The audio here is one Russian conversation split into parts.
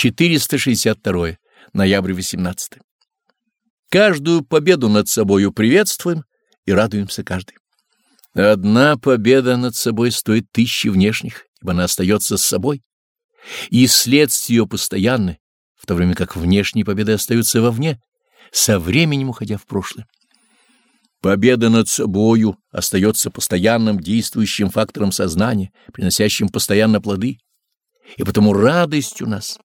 462. Ноябрь 18. Каждую победу над собою приветствуем и радуемся каждой. Одна победа над собой стоит тысячи внешних, ибо она остается с собой, и следствие ее постоянны, в то время как внешние победы остаются вовне, со временем уходя в прошлое. Победа над собою остается постоянным действующим фактором сознания, приносящим постоянно плоды, и потому радость у нас.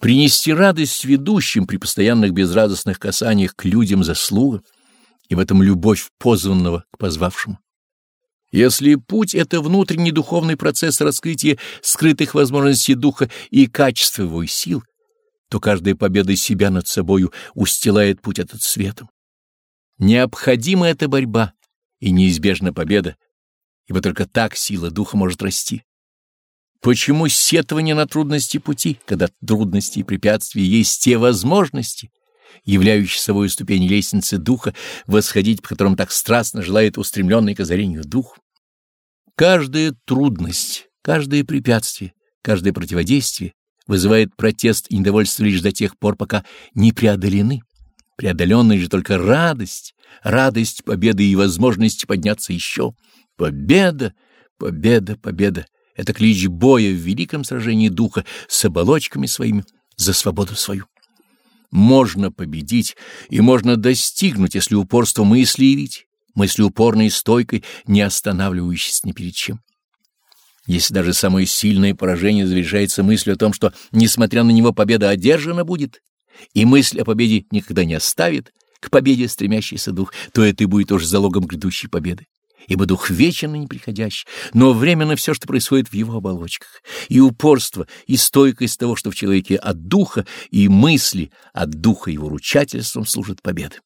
Принести радость ведущим при постоянных безрадостных касаниях к людям заслуга, и в этом любовь позванного к позвавшему. Если путь — это внутренний духовный процесс раскрытия скрытых возможностей духа и качеств его и сил, то каждая победа себя над собою устилает путь этот светом. Необходима эта борьба и неизбежна победа, ибо только так сила духа может расти. Почему сетование на трудности пути, когда трудности и препятствия есть те возможности, являющие собой ступень лестницы духа, восходить по которым так страстно желает устремленный к озарению дух? Каждая трудность, каждое препятствие, каждое противодействие вызывает протест и недовольство лишь до тех пор, пока не преодолены. Преодоленная же только радость, радость победы и возможность подняться еще. Победа, победа, победа — это клич боя в великом сражении духа с оболочками своими за свободу свою. Можно победить и можно достигнуть, если упорство мысли явить, мысли упорной и стойкой, не останавливающейся ни перед чем. Если даже самое сильное поражение завершается мыслью о том, что, несмотря на него, победа одержана будет, и мысль о победе никогда не оставит, к победе стремящийся дух, то это и будет тоже залогом грядущей победы. Ибо дух вечен и неприходящий, но временно все, что происходит в его оболочках, и упорство, и стойкость того, что в человеке от духа, и мысли от духа его ручательством служит победы.